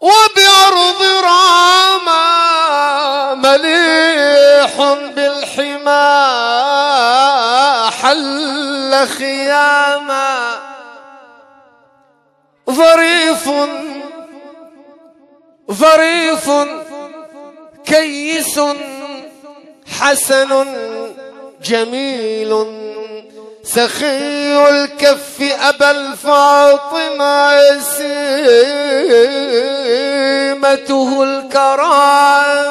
وبأرض راما مليح بالحمى حل خياما ظريف ظريف كيس حسن جميل. سخي الكف أبا الفاطمة يسير. سيمته الكرامة